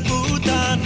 孤单